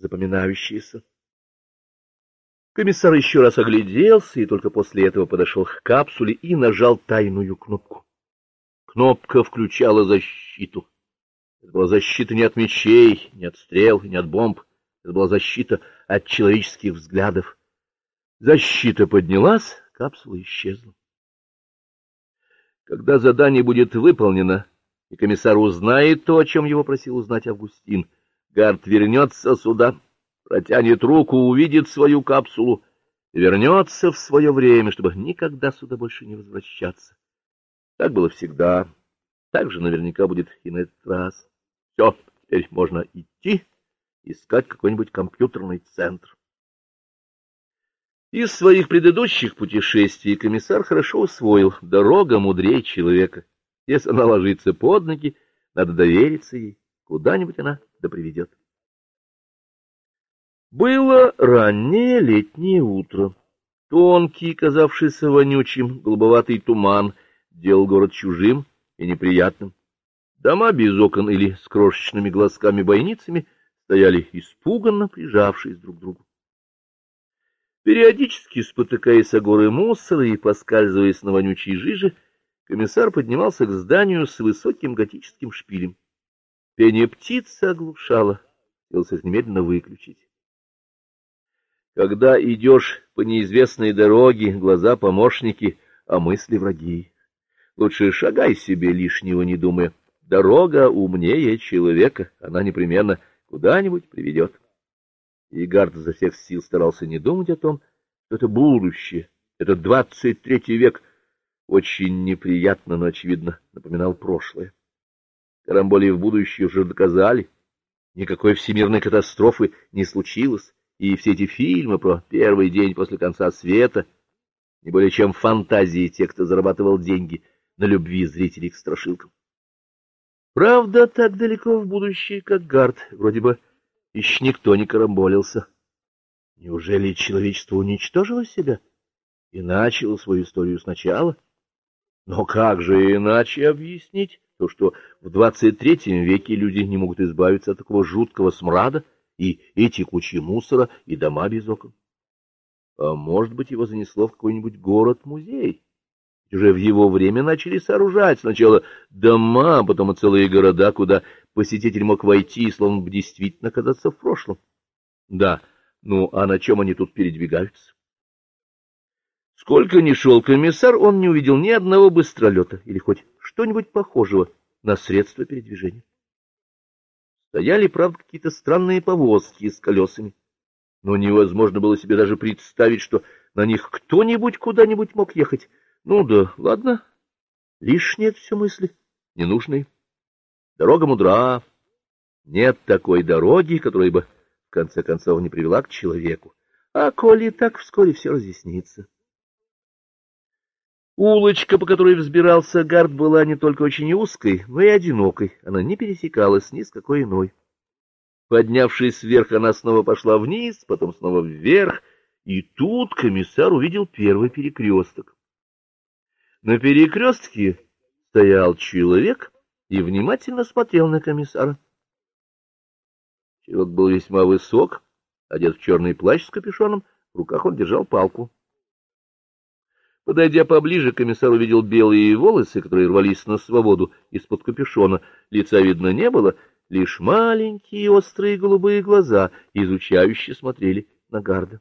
запоминающиеся. Комиссар еще раз огляделся и только после этого подошел к капсуле и нажал тайную кнопку. Кнопка включала защиту. Это была защита не от мечей, не от стрел, не от бомб. Это была защита от человеческих взглядов. Защита поднялась, капсула исчезла. Когда задание будет выполнено, и комиссар узнает то, о чем его просил узнать Августин, Гард вернется сюда, протянет руку, увидит свою капсулу вернется в свое время, чтобы никогда сюда больше не возвращаться. Так было всегда, так же наверняка будет и на этот раз. Все, теперь можно идти, искать какой-нибудь компьютерный центр. Из своих предыдущих путешествий комиссар хорошо усвоил «дорога мудрее человека». Если она ложится под ноги, надо довериться ей, куда-нибудь она да приведет. Было раннее летнее утро. Тонкий, казавшийся вонючим, голубоватый туман делал город чужим и неприятным. Дома без окон или с крошечными глазками-бойницами стояли испуганно прижавшись друг к другу. Периодически, спотыкаясь о горы мусора и поскальзываясь на вонючей жиже, комиссар поднимался к зданию с высоким готическим шпилем. Пение птицы оглушало, хотелось немедленно выключить. Когда идешь по неизвестной дороге, глаза помощники, а мысли враги. Лучше шагай себе лишнего, не думая. Дорога умнее человека, она непременно куда-нибудь приведет. И Гард изо всех сил старался не думать о том, что это будущее, это двадцать третий век, очень неприятно, но, очевидно, напоминал прошлое. Карамболи в будущее уже доказали, никакой всемирной катастрофы не случилось, и все эти фильмы про первый день после конца света не более чем фантазии тех, кто зарабатывал деньги на любви зрителей к страшилкам. Правда, так далеко в будущее, как Гард, вроде бы еще никто не карамболился. Неужели человечество уничтожило себя и начало свою историю сначала? Но как же иначе объяснить то, что в двадцать третьем веке люди не могут избавиться от такого жуткого смрада и эти кучи мусора и дома без окон? А может быть, его занесло в какой-нибудь город-музей? Уже в его время начали сооружать сначала дома, а потом и целые города, куда посетитель мог войти, словно бы действительно оказаться в прошлом. Да, ну а на чем они тут передвигаются? Сколько ни шел комиссар, он не увидел ни одного быстролета или хоть что-нибудь похожего на средство передвижения. Стояли, правда, какие-то странные повозки с колесами, но невозможно было себе даже представить, что на них кто-нибудь куда-нибудь мог ехать. Ну да, ладно, лишние все мысли, ненужные. Дорога мудра. Нет такой дороги, которая бы, в конце концов, не привела к человеку. А коли так, вскоре все разъяснится. Улочка, по которой взбирался Гард, была не только очень узкой, но и одинокой. Она не пересекалась ни с какой иной. Поднявшись вверх, она снова пошла вниз, потом снова вверх, и тут комиссар увидел первый перекресток. На перекрестке стоял человек и внимательно смотрел на комиссара. Человек был весьма высок, одет в черный плащ с капюшоном, в руках он держал палку. Подойдя поближе, комиссар увидел белые волосы, которые рвались на свободу из-под капюшона. Лица видно не было, лишь маленькие острые голубые глаза, изучающе смотрели на гарда.